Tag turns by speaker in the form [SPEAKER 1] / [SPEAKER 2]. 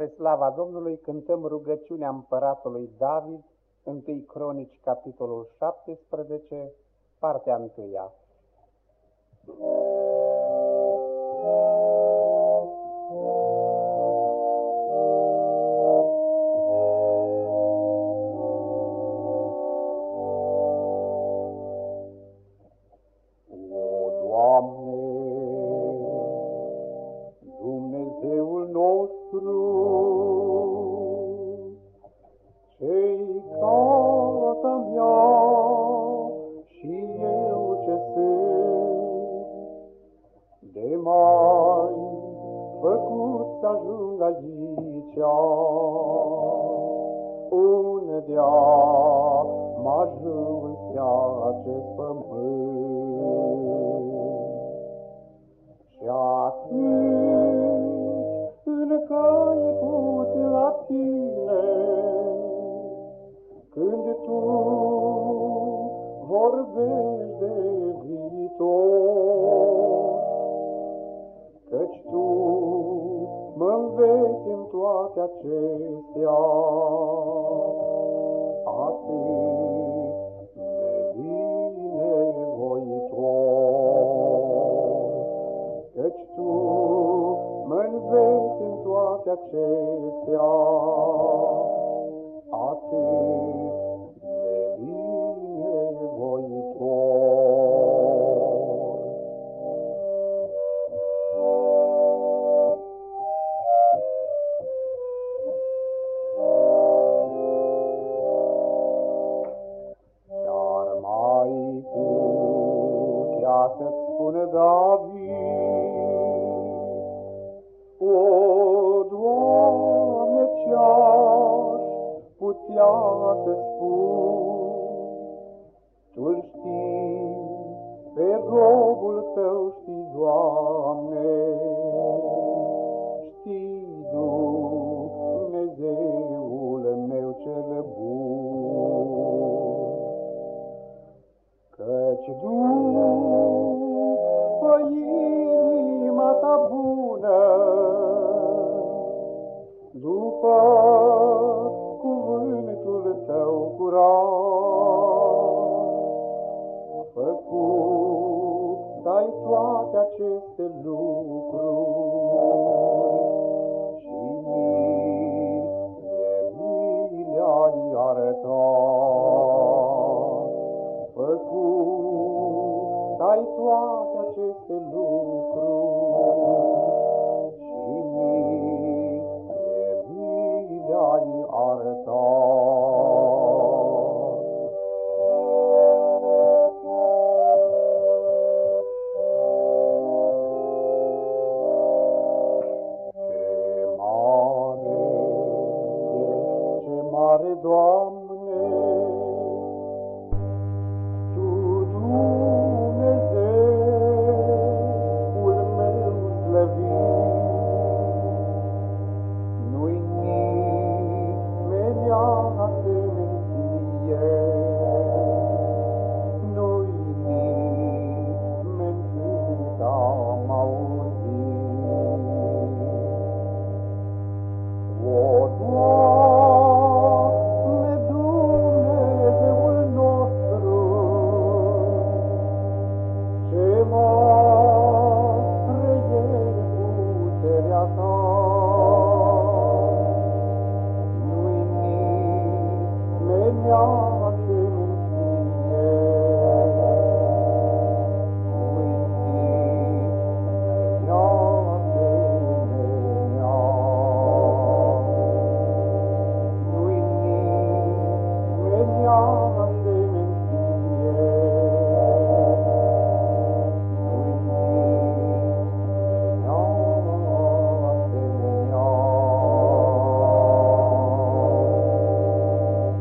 [SPEAKER 1] Spre slava Domnului cântăm rugăciunea împăratului David, 1 Cronici, capitolul 17, partea 1.
[SPEAKER 2] Ajung aici, unde am ajuns pe acest pământ. Și atunci, în cai puțin la tine, când tu vorbești de toate acestea. Atât să-ți spune David. Putea să spun, Tu știi, pe robul Tău știi, Doamne, tău curat, făcut ai toate aceste lucruri și mie mi le-ai arătat făcut, ai toate aceste lucruri Haridwam